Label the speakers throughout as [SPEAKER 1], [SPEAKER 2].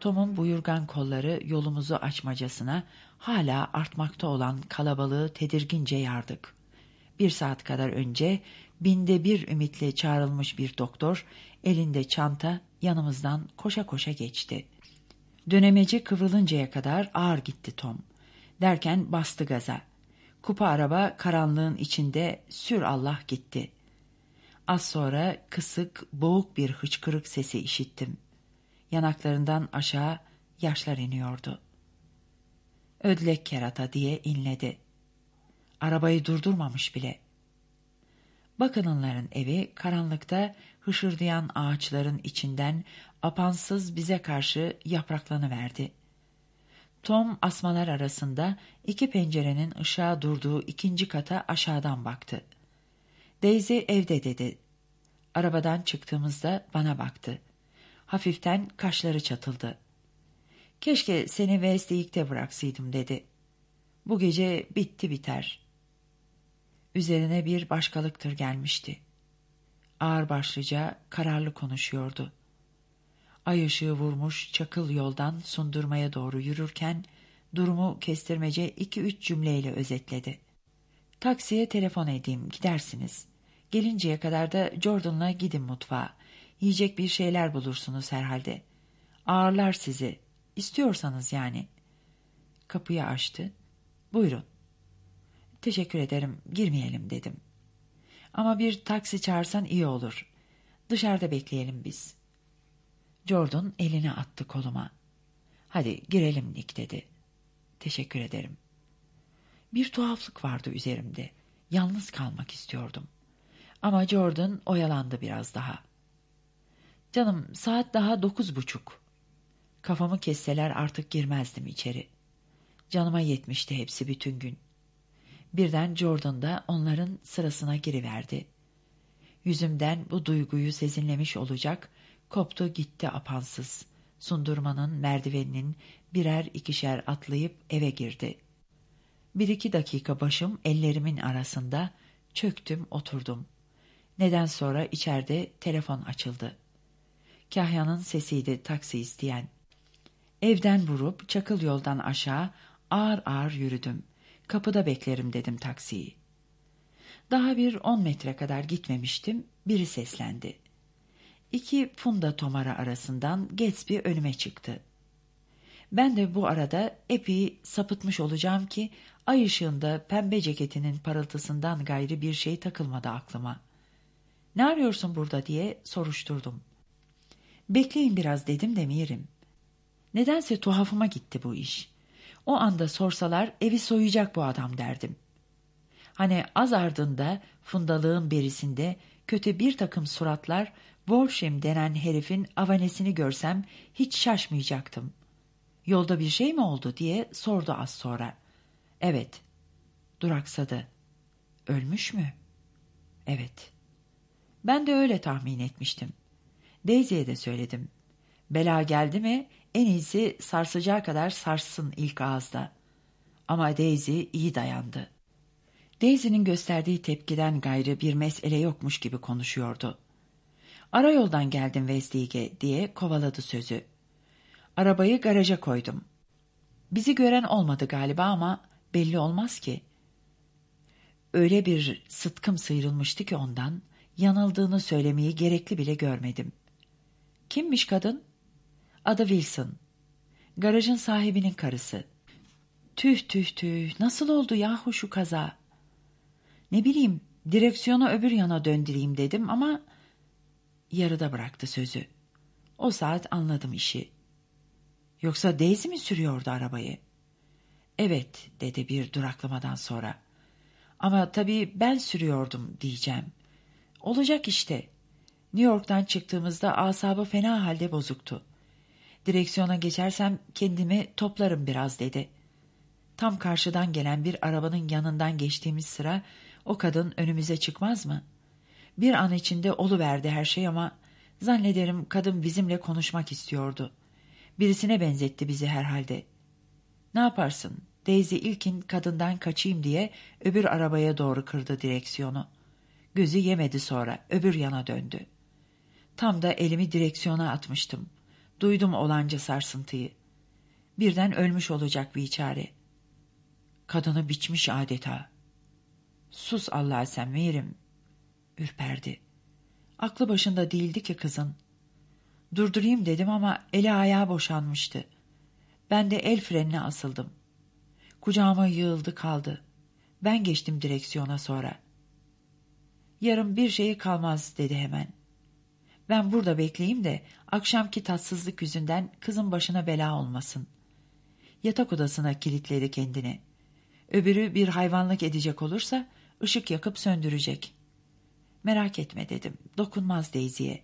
[SPEAKER 1] Tom'un buyurgan kolları yolumuzu açmacasına hala artmakta olan kalabalığı tedirgince yardık. Bir saat kadar önce binde bir ümitle çağrılmış bir doktor elinde çanta yanımızdan koşa koşa geçti. Dönemeci kıvrılıncaya kadar ağır gitti Tom. Derken bastı gaza. Kupa araba karanlığın içinde sür Allah gitti. Az sonra kısık, boğuk bir hıçkırık sesi işittim. Yanaklarından aşağı yaşlar iniyordu. Ödlek kerata diye inledi. Arabayı durdurmamış bile. Bakınınların evi karanlıkta hışırdayan ağaçların içinden apansız bize karşı yapraklanıverdi. Tom asmalar arasında iki pencerenin ışığa durduğu ikinci kata aşağıdan baktı. Daisy evde dedi. Arabadan çıktığımızda bana baktı. Hafiften kaşları çatıldı. Keşke seni Westlake'de bıraksaydım dedi. Bu gece bitti biter. Üzerine bir başkalıktır gelmişti. Ağır başlıca kararlı konuşuyordu. Ay ışığı vurmuş çakıl yoldan sundurmaya doğru yürürken durumu kestirmece iki üç cümleyle özetledi. Taksiye telefon edeyim gidersiniz. Gelinceye kadar da Jordan'la gidin mutfağa. Yiyecek bir şeyler bulursunuz herhalde. Ağırlar sizi. İstiyorsanız yani. Kapıyı açtı. Buyurun. Teşekkür ederim, girmeyelim dedim. Ama bir taksi çağırsan iyi olur. Dışarıda bekleyelim biz. Jordan elini attı koluma. Hadi girelim Nick dedi. Teşekkür ederim. Bir tuhaflık vardı üzerimde. Yalnız kalmak istiyordum. Ama Jordan oyalandı biraz daha. Canım saat daha dokuz buçuk. Kafamı kesseler artık girmezdim içeri. Canıma yetmişti hepsi bütün gün. Birden Jordan da onların sırasına giriverdi. Yüzümden bu duyguyu sezinlemiş olacak, koptu gitti apansız. Sundurmanın merdiveninin birer ikişer atlayıp eve girdi. Bir iki dakika başım ellerimin arasında çöktüm oturdum. Neden sonra içeride telefon açıldı. Kahya'nın sesiydi taksi isteyen. Evden vurup çakıl yoldan aşağı ağır ağır yürüdüm. Kapıda beklerim dedim taksiyi. Daha bir on metre kadar gitmemiştim, biri seslendi. İki funda tomara arasından Gatsby önüme çıktı. Ben de bu arada epey sapıtmış olacağım ki ay ışığında pembe ceketinin parıltısından gayri bir şey takılmadı aklıma. Ne arıyorsun burada diye soruşturdum. Bekleyin biraz dedim demeyelim. Nedense tuhafıma gitti bu iş. O anda sorsalar evi soyacak bu adam derdim. Hani az ardında fundalığın berisinde kötü bir takım suratlar Wolfram denen herifin avanesini görsem hiç şaşmayacaktım. Yolda bir şey mi oldu diye sordu az sonra. Evet. Duraksadı. Ölmüş mü? Evet. Ben de öyle tahmin etmiştim. Daisy'ye de söyledim. Bela geldi mi en iyisi sarsacağı kadar sarsın ilk ağızda. Ama Daisy iyi dayandı. Daisy'nin gösterdiği tepkiden gayrı bir mesele yokmuş gibi konuşuyordu. Ara yoldan geldim Westlake'e diye kovaladı sözü. Arabayı garaja koydum. Bizi gören olmadı galiba ama belli olmaz ki. Öyle bir sıtkım sıyrılmıştı ki ondan, yanıldığını söylemeyi gerekli bile görmedim. Kimmiş kadın? Adı Wilson. Garajın sahibinin karısı. Tüh tüh tüh, nasıl oldu yahu şu kaza? Ne bileyim, direksiyonu öbür yana döndüreyim dedim ama yarıda bıraktı sözü. O saat anladım işi. Yoksa Daisy mi sürüyordu arabayı? Evet, dedi bir duraklamadan sonra. Ama tabii ben sürüyordum diyeceğim. Olacak işte. New York'tan çıktığımızda asabı fena halde bozuktu. Direksiyona geçersem kendimi toplarım biraz dedi. Tam karşıdan gelen bir arabanın yanından geçtiğimiz sıra o kadın önümüze çıkmaz mı? Bir an içinde oluverdi her şey ama zannederim kadın bizimle konuşmak istiyordu. Birisine benzetti bizi herhalde. Ne yaparsın? Daisy ilkin kadından kaçayım diye öbür arabaya doğru kırdı direksiyonu. Gözü yemedi sonra öbür yana döndü. Tam da elimi direksiyona atmıştım. Duydum olanca sarsıntıyı. Birden ölmüş olacak biçare. Kadını biçmiş adeta. Sus Allah sen Meğerim. Ürperdi. Aklı başında değildi ki kızın. Durdurayım dedim ama eli ayağı boşanmıştı. Ben de el frenine asıldım. Kucağıma yığıldı kaldı. Ben geçtim direksiyona sonra. Yarın bir şeyi kalmaz dedi hemen. Ben burada bekleyeyim de akşamki tatsızlık yüzünden kızın başına bela olmasın. Yatak odasına kilitledi kendini. Öbürü bir hayvanlık edecek olursa ışık yakıp söndürecek. Merak etme dedim. Dokunmaz Daisy'ye.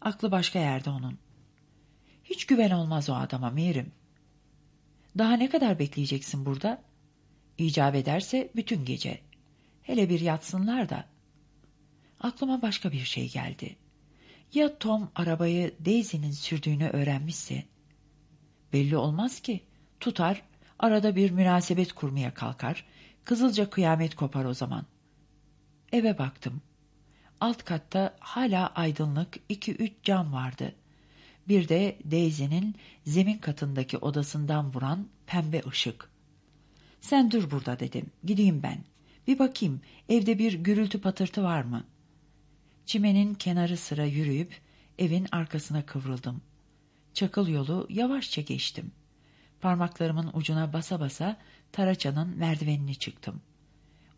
[SPEAKER 1] Aklı başka yerde onun. Hiç güven olmaz o adama Mirim. Daha ne kadar bekleyeceksin burada? İcap ederse bütün gece. Hele bir yatsınlar da. Aklıma başka bir şey geldi. Ya Tom arabayı Daisy'nin sürdüğünü öğrenmişse? Belli olmaz ki. Tutar, arada bir münasebet kurmaya kalkar, kızılca kıyamet kopar o zaman. Eve baktım. Alt katta hala aydınlık iki üç cam vardı. Bir de Daisy'nin zemin katındaki odasından vuran pembe ışık. Sen dur burada dedim. Gideyim ben. Bir bakayım evde bir gürültü patırtı var mı? Çimenin kenarı sıra yürüyüp evin arkasına kıvrıldım. Çakıl yolu yavaşça geçtim. Parmaklarımın ucuna basa basa taraçanın merdivenini çıktım.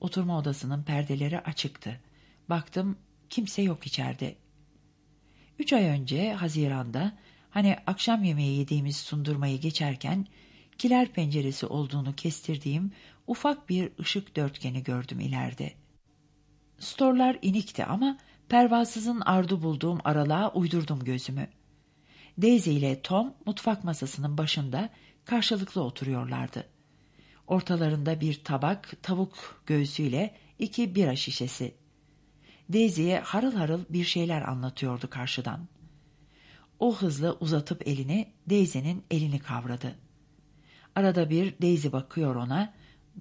[SPEAKER 1] Oturma odasının perdeleri açıktı. Baktım kimse yok içeride. Üç ay önce Haziran'da hani akşam yemeği yediğimiz sundurmayı geçerken kiler penceresi olduğunu kestirdiğim ufak bir ışık dörtgeni gördüm ileride. Storlar inikti ama pervasızın ardu bulduğum aralığa uydurdum gözümü. Daisy ile Tom mutfak masasının başında karşılıklı oturuyorlardı. Ortalarında bir tabak tavuk göğsüyle iki bira şişesi. Daisy'ye harıl harıl bir şeyler anlatıyordu karşıdan. O hızla uzatıp elini Daisy'nin elini kavradı. Arada bir Daisy bakıyor ona,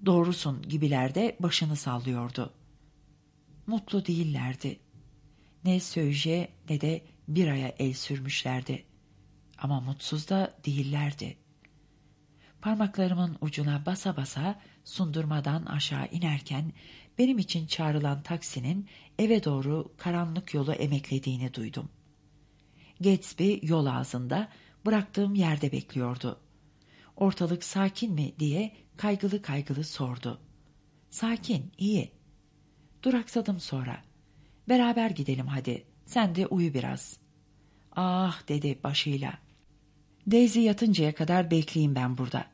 [SPEAKER 1] doğrusun gibilerde başını sallıyordu. Mutlu değillerdi. Ne Söje ne de bir aya el sürmüşlerdi. Ama mutsuz da değillerdi. Parmaklarımın ucuna basa basa sundurmadan aşağı inerken benim için çağrılan taksinin eve doğru karanlık yolu emeklediğini duydum. Gatsby yol ağzında bıraktığım yerde bekliyordu. Ortalık sakin mi diye kaygılı kaygılı sordu. Sakin, iyi. Duraksadım sonra. Beraber gidelim hadi. Sen de uyu biraz. Ah dedi başıyla. Daisy yatıncaya kadar bekleyeyim ben burada.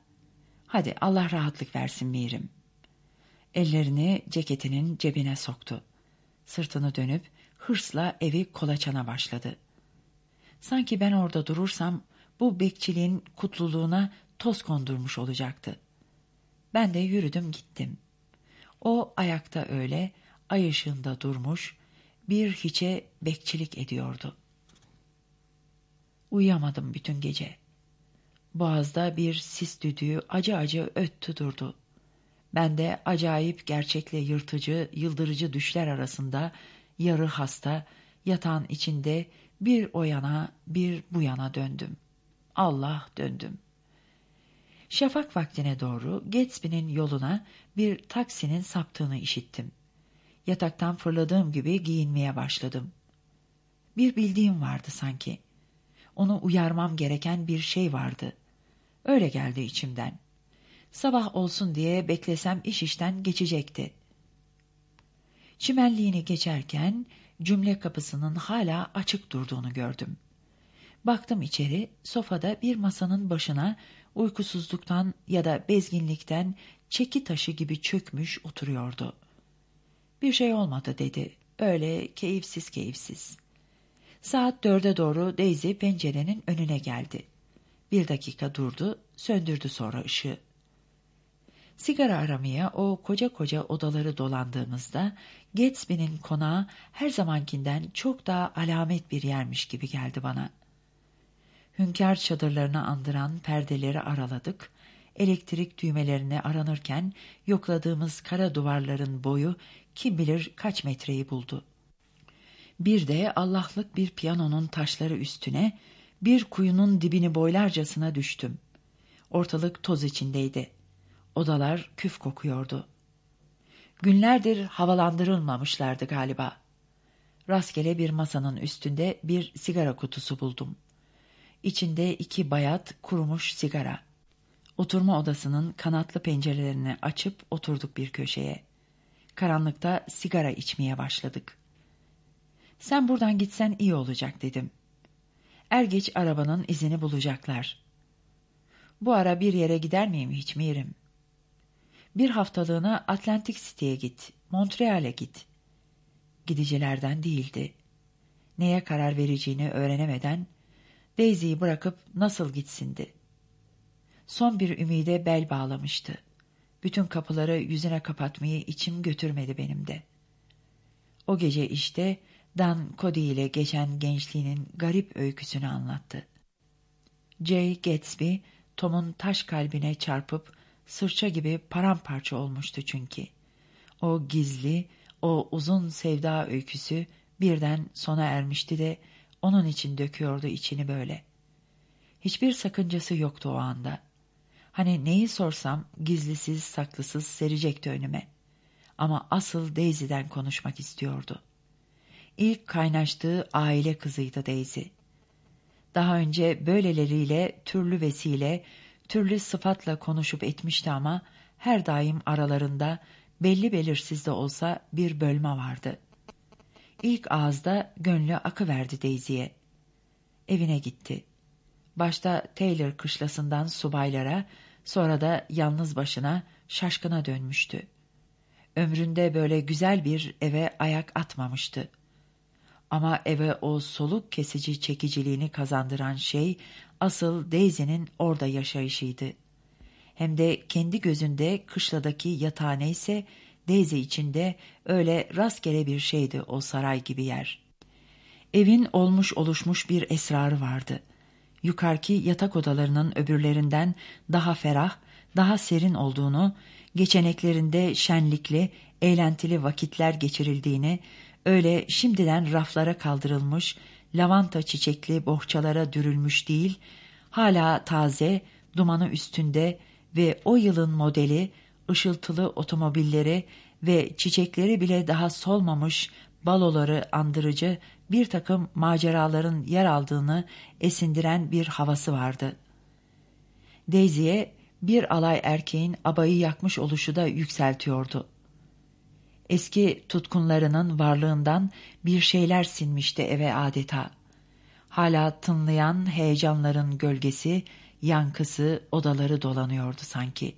[SPEAKER 1] Hadi Allah rahatlık versin Mirim. Ellerini ceketinin cebine soktu. Sırtını dönüp hırsla evi kolaçana başladı. Sanki ben orada durursam bu bekçiliğin kutluluğuna toz kondurmuş olacaktı. Ben de yürüdüm gittim. O ayakta öyle, ay ışığında durmuş, bir hiçe bekçilik ediyordu. Uyuyamadım bütün gece. Boğazda bir sis düdüğü acı acı öttü durdu. Ben de acayip gerçekle yırtıcı, yıldırıcı düşler arasında yarı hasta, yatağın içinde bir o yana bir bu yana döndüm. Allah döndüm. Şafak vaktine doğru Gatsby'nin yoluna bir taksinin saptığını işittim. Yataktan fırladığım gibi giyinmeye başladım. Bir bildiğim vardı sanki. Onu uyarmam gereken bir şey vardı. Öyle geldi içimden. Sabah olsun diye beklesem iş işten geçecekti. Çimenliğini geçerken cümle kapısının hala açık durduğunu gördüm. Baktım içeri, sofada bir masanın başına uykusuzluktan ya da bezginlikten çeki taşı gibi çökmüş oturuyordu. Bir şey olmadı dedi. Öyle keyifsiz keyifsiz. Saat dörde doğru Daisy pencerenin önüne geldi. Bir dakika durdu, söndürdü sonra ışığı. Sigara aramaya o koca koca odaları dolandığımızda Gatsby'nin konağı her zamankinden çok daha alamet bir yermiş gibi geldi bana. Hünkâr çadırlarını andıran perdeleri araladık, elektrik düğmelerini aranırken yokladığımız kara duvarların boyu kim bilir kaç metreyi buldu. Bir de Allah'lık bir piyanonun taşları üstüne Bir kuyunun dibini boylarcasına düştüm. Ortalık toz içindeydi. Odalar küf kokuyordu. Günlerdir havalandırılmamışlardı galiba. Rastgele bir masanın üstünde bir sigara kutusu buldum. İçinde iki bayat kurumuş sigara. Oturma odasının kanatlı pencerelerini açıp oturduk bir köşeye. Karanlıkta sigara içmeye başladık. Sen buradan gitsen iyi olacak dedim. Er geç arabanın izini bulacaklar. Bu ara bir yere gider miyim hiç mirim? Bir haftalığına Atlantic City'ye git, Montreal'e git. Gidicilerden değildi. Neye karar vereceğini öğrenemeden Daisy'yi bırakıp nasıl gitsindi. Son bir ümide bel bağlamıştı. Bütün kapıları yüzüne kapatmayı içim götürmedi benim de. O gece işte Dan Cody ile geçen gençliğinin garip öyküsünü anlattı. Jay Gatsby, Tom'un taş kalbine çarpıp sırça gibi paramparça olmuştu çünkü. O gizli, o uzun sevda öyküsü birden sona ermişti de onun için döküyordu içini böyle. Hiçbir sakıncası yoktu o anda. Hani neyi sorsam gizlisiz saklısız serecekti önüme. Ama asıl Daisy'den konuşmak istiyordu. İlk kaynaştığı aile kızıydı Daisy. Daha önce böyleleriyle türlü vesile, türlü sıfatla konuşup etmişti ama her daim aralarında belli belirsiz de olsa bir bölme vardı. İlk ağızda gönlü akı verdi Daisy'ye. Evine gitti. Başta Taylor kışlasından subaylara, sonra da yalnız başına şaşkına dönmüştü. Ömründe böyle güzel bir eve ayak atmamıştı. Ama eve o soluk kesici çekiciliğini kazandıran şey asıl Daisy'nin orada yaşayışıydı. Hem de kendi gözünde kışladaki yatağı ise Daisy içinde öyle rastgele bir şeydi o saray gibi yer. Evin olmuş oluşmuş bir esrarı vardı. Yukarıki yatak odalarının öbürlerinden daha ferah, daha serin olduğunu, geçeneklerinde şenlikli, eğlentili vakitler geçirildiğini, öyle şimdiden raflara kaldırılmış, lavanta çiçekli bohçalara dürülmüş değil, hala taze, dumanı üstünde ve o yılın modeli, ışıltılı otomobilleri ve çiçekleri bile daha solmamış baloları andırıcı bir takım maceraların yer aldığını esindiren bir havası vardı. Daisy'ye bir alay erkeğin abayı yakmış oluşu da yükseltiyordu. Eski tutkunlarının varlığından bir şeyler sinmişti eve adeta. Hala tınlayan heyecanların gölgesi, yankısı odaları dolanıyordu sanki.